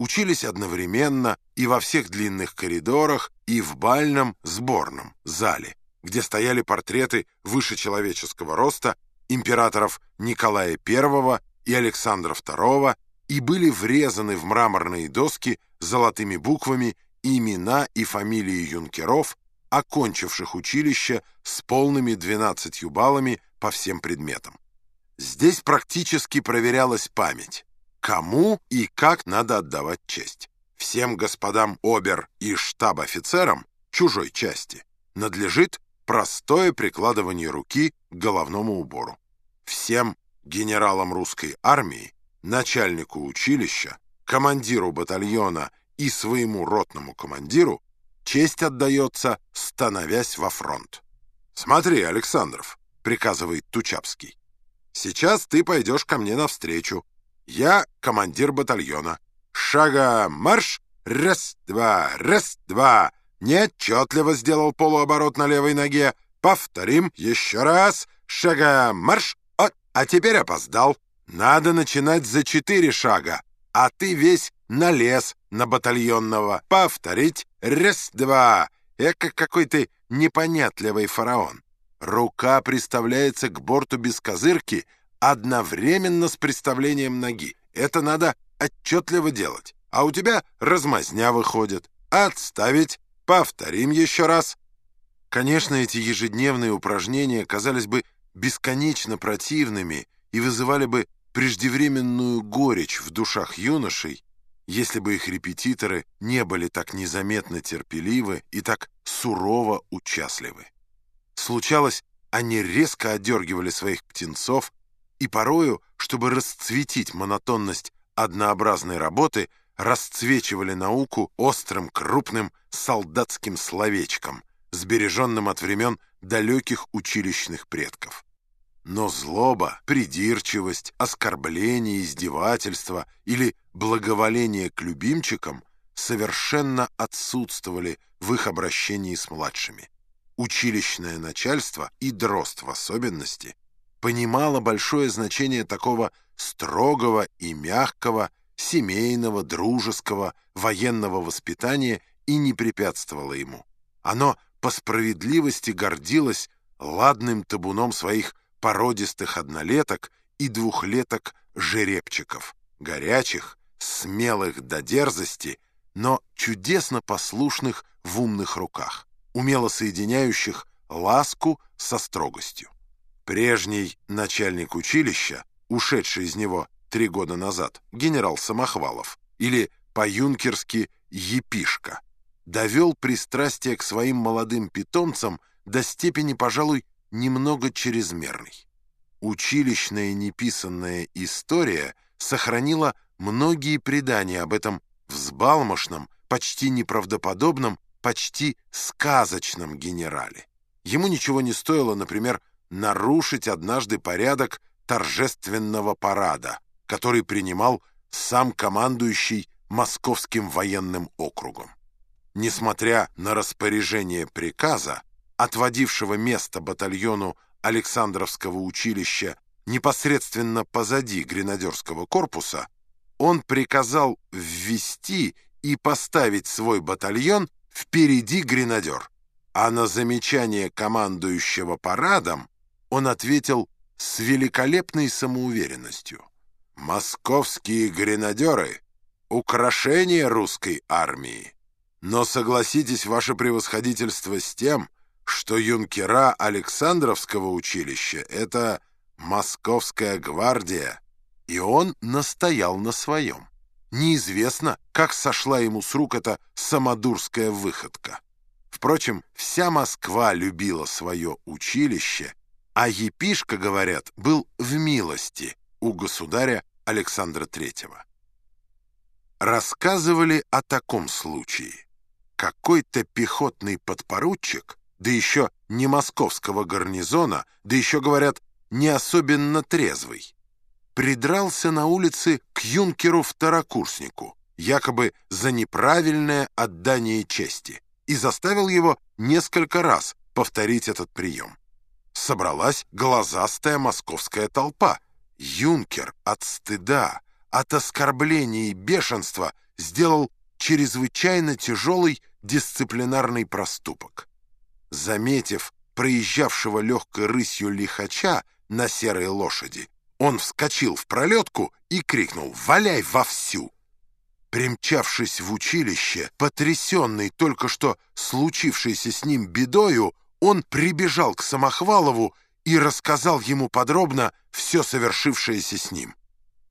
учились одновременно и во всех длинных коридорах, и в бальном сборном зале, где стояли портреты выше человеческого роста императоров Николая I и Александра II и были врезаны в мраморные доски золотыми буквами имена и фамилии юнкеров, окончивших училище с полными 12 баллами по всем предметам. Здесь практически проверялась память, кому и как надо отдавать честь. Всем господам обер и штаб-офицерам чужой части надлежит простое прикладывание руки к головному убору. Всем генералам русской армии, начальнику училища, командиру батальона и своему ротному командиру честь отдается, становясь во фронт. «Смотри, Александров», — приказывает Тучапский, «сейчас ты пойдешь ко мне навстречу. Я командир батальона. Шага марш! Раз, два, раз, два!» Неотчетливо сделал полуоборот на левой ноге. Повторим еще раз. Шага марш! О, а теперь опоздал. Надо начинать за четыре шага, а ты весь налез на батальонного. Повторить. Раз-два. Эка какой ты непонятливый фараон. Рука приставляется к борту без козырки одновременно с приставлением ноги. Это надо отчетливо делать. А у тебя размазня выходит. Отставить. Повторим еще раз. Конечно, эти ежедневные упражнения казались бы бесконечно противными и вызывали бы преждевременную горечь в душах юношей, если бы их репетиторы не были так незаметно терпеливы и так сурово участливы. Случалось, они резко одергивали своих птенцов и порою, чтобы расцветить монотонность однообразной работы, расцвечивали науку острым крупным солдатским словечком, сбереженным от времен далеких училищных предков. Но злоба, придирчивость, оскорбление, издевательство или благоволение к любимчикам совершенно отсутствовали в их обращении с младшими. Училищное начальство, и дрозд в особенности, понимало большое значение такого строгого и мягкого, семейного, дружеского, военного воспитания и не препятствовало ему. Оно по справедливости гордилось ладным табуном своих породистых однолеток и двухлеток-жеребчиков, горячих, смелых до дерзости, но чудесно послушных в умных руках, умело соединяющих ласку со строгостью. Прежний начальник училища, ушедший из него три года назад, генерал Самохвалов, или по-юнкерски Епишка, довел пристрастие к своим молодым питомцам до степени, пожалуй, немного чрезмерный. Училищная неписанная история сохранила многие предания об этом взбалмошном, почти неправдоподобном, почти сказочном генерале. Ему ничего не стоило, например, нарушить однажды порядок торжественного парада, который принимал сам командующий Московским военным округом. Несмотря на распоряжение приказа, отводившего место батальону Александровского училища непосредственно позади гренадерского корпуса, он приказал ввести и поставить свой батальон впереди гренадер. А на замечание командующего парадом он ответил с великолепной самоуверенностью. «Московские гренадеры — украшение русской армии. Но согласитесь, ваше превосходительство, с тем, что юнкера Александровского училища — это Московская гвардия, и он настоял на своем. Неизвестно, как сошла ему с рук эта самодурская выходка. Впрочем, вся Москва любила свое училище, а епишка, говорят, был в милости у государя Александра Третьего. Рассказывали о таком случае. Какой-то пехотный подпоручик да еще не московского гарнизона, да еще, говорят, не особенно трезвый. Придрался на улице к юнкеру-второкурснику, якобы за неправильное отдание чести, и заставил его несколько раз повторить этот прием. Собралась глазастая московская толпа. Юнкер от стыда, от оскорбления и бешенства сделал чрезвычайно тяжелый дисциплинарный проступок. Заметив проезжавшего легкой рысью лихача на серой лошади, он вскочил в пролетку и крикнул «Валяй вовсю!». Примчавшись в училище, потрясенный только что случившейся с ним бедою, он прибежал к Самохвалову и рассказал ему подробно все совершившееся с ним.